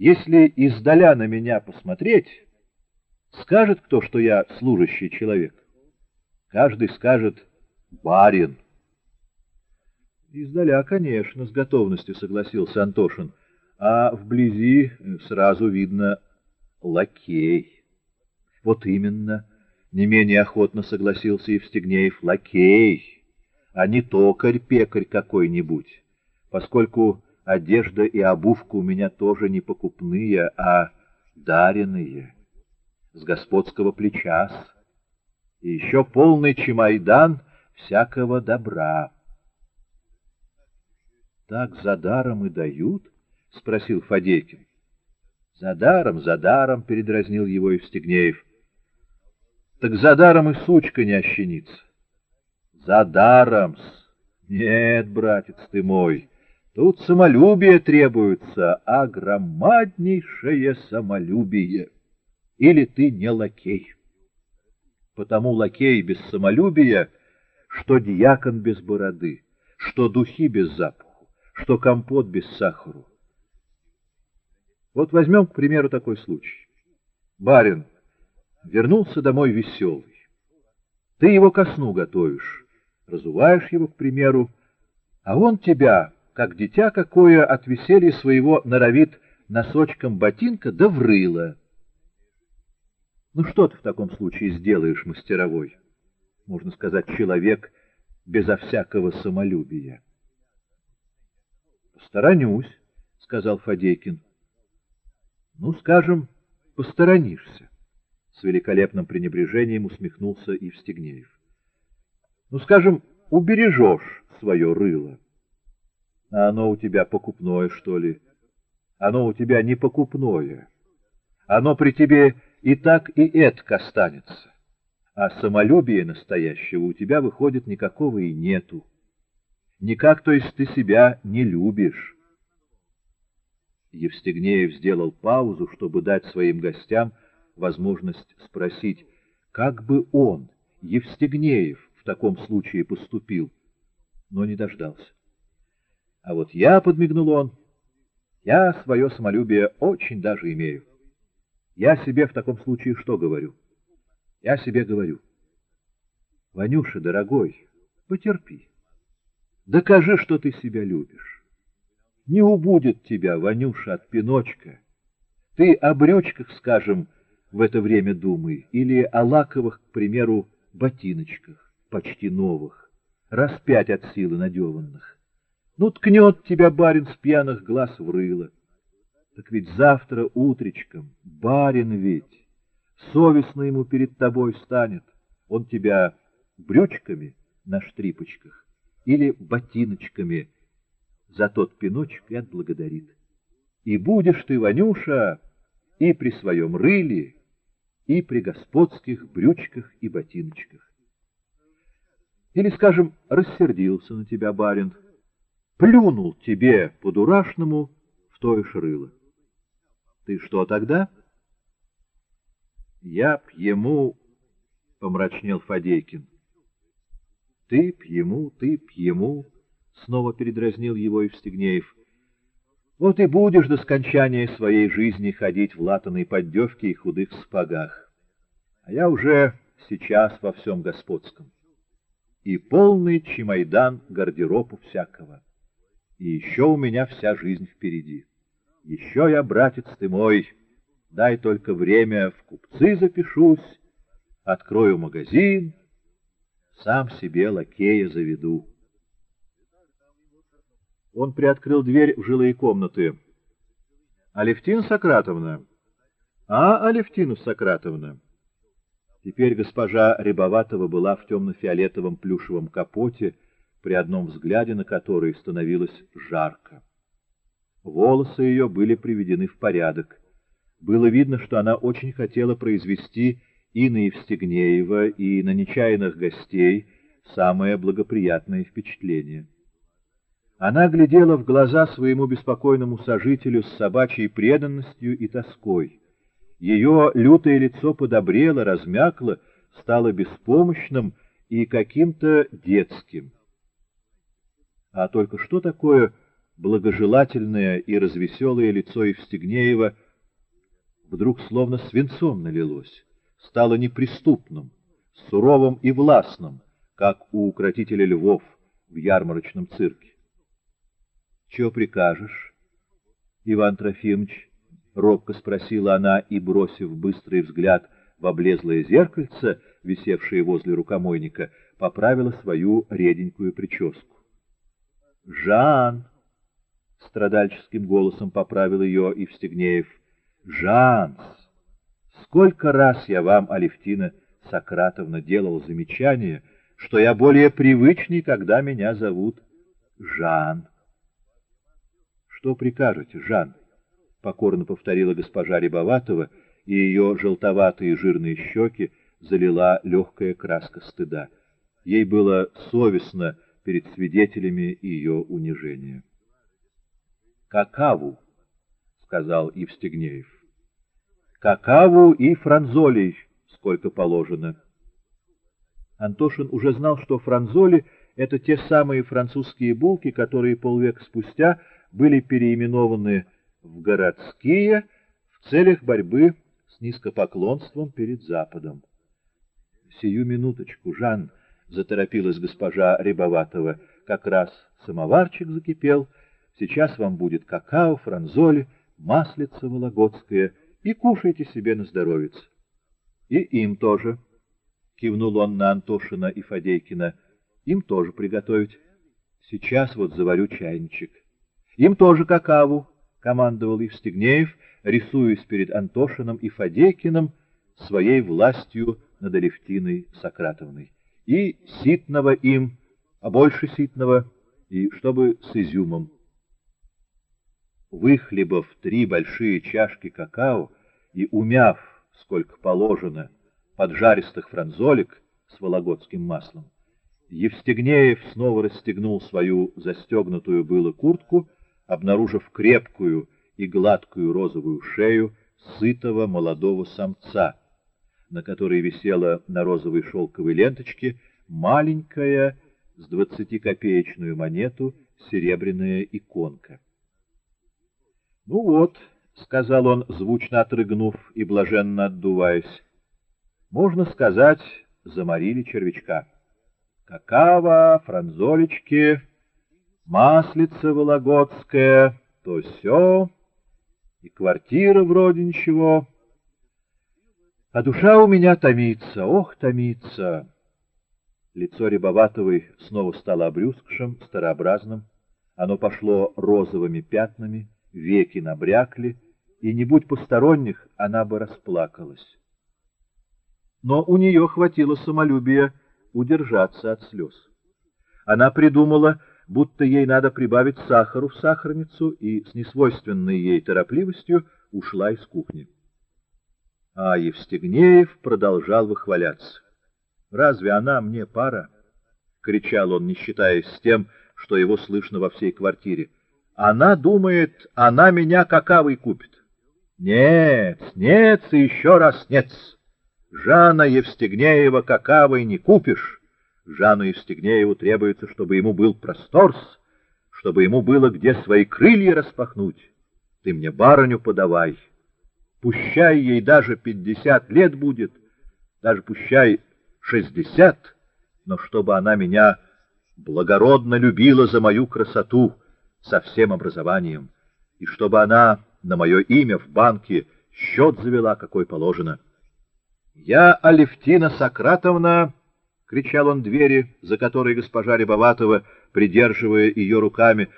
Если издаля на меня посмотреть, скажет кто, что я служащий человек. Каждый скажет «барин». Издаля, конечно, с готовностью согласился Антошин, а вблизи сразу видно лакей. Вот именно, не менее охотно согласился Евстигнеев, лакей, а не токарь-пекарь какой-нибудь, поскольку одежда и обувка у меня тоже не покупные, а даренные, с господского плеча, и еще полный чемайдан всякого добра. — Так за даром и дают? — спросил Фадейкин. — За даром, за даром, — передразнил его Евстигнеев. — Так за даром и сучка не ощенится. — За даром-с. Нет, братец ты мой, — Тут самолюбие требуется, а громаднейшее самолюбие. Или ты не лакей. Потому лакей без самолюбия, что дьякон без бороды, что духи без запаху, что компот без сахару. Вот возьмем, к примеру, такой случай. Барин вернулся домой веселый. Ты его ко сну готовишь, разуваешь его, к примеру, а он тебя как дитя какое от веселья своего норовит носочком ботинка да врыло. Ну что ты в таком случае сделаешь, мастеровой? Можно сказать, человек безо всякого самолюбия. Посторонюсь, сказал Фадейкин. Ну, скажем, посторонишься. С великолепным пренебрежением усмехнулся Евстигнеев. Ну, скажем, убережешь свое рыло. А оно у тебя покупное, что ли? Оно у тебя не покупное. Оно при тебе и так, и этак останется. А самолюбия настоящего у тебя, выходит, никакого и нету. Никак, то есть, ты себя не любишь. Евстигнеев сделал паузу, чтобы дать своим гостям возможность спросить, как бы он, Евстигнеев, в таком случае поступил, но не дождался. А вот я, — подмигнул он, — я свое самолюбие очень даже имею. Я себе в таком случае что говорю? Я себе говорю. Ванюша, дорогой, потерпи. Докажи, что ты себя любишь. Не убудет тебя, Ванюша, от пиночка. Ты о брючках, скажем, в это время думай, или о лаковых, к примеру, ботиночках, почти новых, раз пять от силы надеванных. Ну, ткнет тебя барин с пьяных глаз в рыло. Так ведь завтра утречком, барин ведь, совестно ему перед тобой станет. Он тебя брючками на штрипочках или ботиночками за тот пиночек и отблагодарит. И будешь ты, Ванюша, и при своем рыле, и при господских брючках и ботиночках. Или, скажем, рассердился на тебя барин, плюнул тебе по-дурашному в то и шрыло. Ты что тогда? Я пьему, — помрачнел Фадейкин. Ты пьему, ты пьему, — снова передразнил его Евстигнеев. Вот и будешь до скончания своей жизни ходить в латаной поддевке и худых спагах. А я уже сейчас во всем господском. И полный чемайдан гардеробу всякого. И еще у меня вся жизнь впереди. Еще я, братец ты мой, дай только время, в купцы запишусь, открою магазин, сам себе лакея заведу. Он приоткрыл дверь в жилые комнаты. «Алевтина Сократовна!» «А, Алевтина Сократовна!» Теперь госпожа Рябоватова была в темно-фиолетовом плюшевом капоте, при одном взгляде на который становилось жарко. Волосы ее были приведены в порядок. Было видно, что она очень хотела произвести и на Евстигнеева, и на нечаянных гостей самое благоприятное впечатление. Она глядела в глаза своему беспокойному сожителю с собачьей преданностью и тоской. Ее лютое лицо подобрело, размякло, стало беспомощным и каким-то детским. А только что такое благожелательное и развеселое лицо Евстигнеева вдруг словно свинцом налилось, стало неприступным, суровым и властным, как у укротителя львов в ярмарочном цирке. — Чего прикажешь, Иван Трофимович? — робко спросила она и, бросив быстрый взгляд в облезлое зеркальце, висевшее возле рукомойника, поправила свою реденькую прическу. — Жан! — страдальческим голосом поправил ее Евстигнеев. — Жанс! Сколько раз я вам, Алевтина Сократовна, делал замечание, что я более привычный, когда меня зовут Жан. — Что прикажете, Жан? — покорно повторила госпожа Рябоватова, и ее желтоватые жирные щеки залила легкая краска стыда. Ей было совестно перед свидетелями ее унижения. «Какаву», — сказал Евстигнеев. «Какаву и франзолей, сколько положено». Антошин уже знал, что франзоли — это те самые французские булки, которые полвека спустя были переименованы в городские в целях борьбы с низкопоклонством перед Западом. «Сию минуточку, Жан!» — заторопилась госпожа Рябоватова. «Как раз самоварчик закипел. Сейчас вам будет какао, франзоли, маслица вологодская, и кушайте себе на здоровец. И им тоже!» — кивнул он на Антошина и Фадейкина. «Им тоже приготовить. Сейчас вот заварю чайничек. Им тоже какао!» — командовал Евстигнеев, рисуясь перед Антошиным и Фадейкиным своей властью над Алевтиной Сократовной. И ситного им, а больше ситного, и чтобы с изюмом. Выхлебав три большие чашки какао и умяв, сколько положено, поджаристых франзолик с вологодским маслом, Евстигнеев снова расстегнул свою застегнутую было куртку, обнаружив крепкую и гладкую розовую шею сытого молодого самца, на которой висела на розовой шелковой ленточке маленькая с двадцатикопеечную монету серебряная иконка. — Ну вот, — сказал он, звучно отрыгнув и блаженно отдуваясь, — можно сказать, заморили червячка. Какао, франзолечки маслица вологодская, то все, и квартира вроде ничего. А душа у меня томится, ох, томится. Лицо Рябоватовой снова стало обрюзгшим, старообразным. Оно пошло розовыми пятнами, веки набрякли, и, не будь посторонних, она бы расплакалась. Но у нее хватило самолюбия удержаться от слез. Она придумала будто ей надо прибавить сахару в сахарницу, и с несвойственной ей торопливостью ушла из кухни. А Евстигнеев продолжал выхваляться. «Разве она мне пара?» — кричал он, не считаясь с тем, что его слышно во всей квартире. «Она думает, она меня какавой купит». «Нет, нет и еще раз нет. Жана Евстигнеева какавой не купишь». Жану Евстигнееву требуется, чтобы ему был просторс, чтобы ему было где свои крылья распахнуть. Ты мне барыню подавай. Пущай ей даже пятьдесят лет будет, даже пущай шестьдесят, но чтобы она меня благородно любила за мою красоту со всем образованием, и чтобы она на мое имя в банке счет завела, какой положено. Я, Алевтина Сократовна, — кричал он двери, за которой госпожа Рябоватова, придерживая ее руками,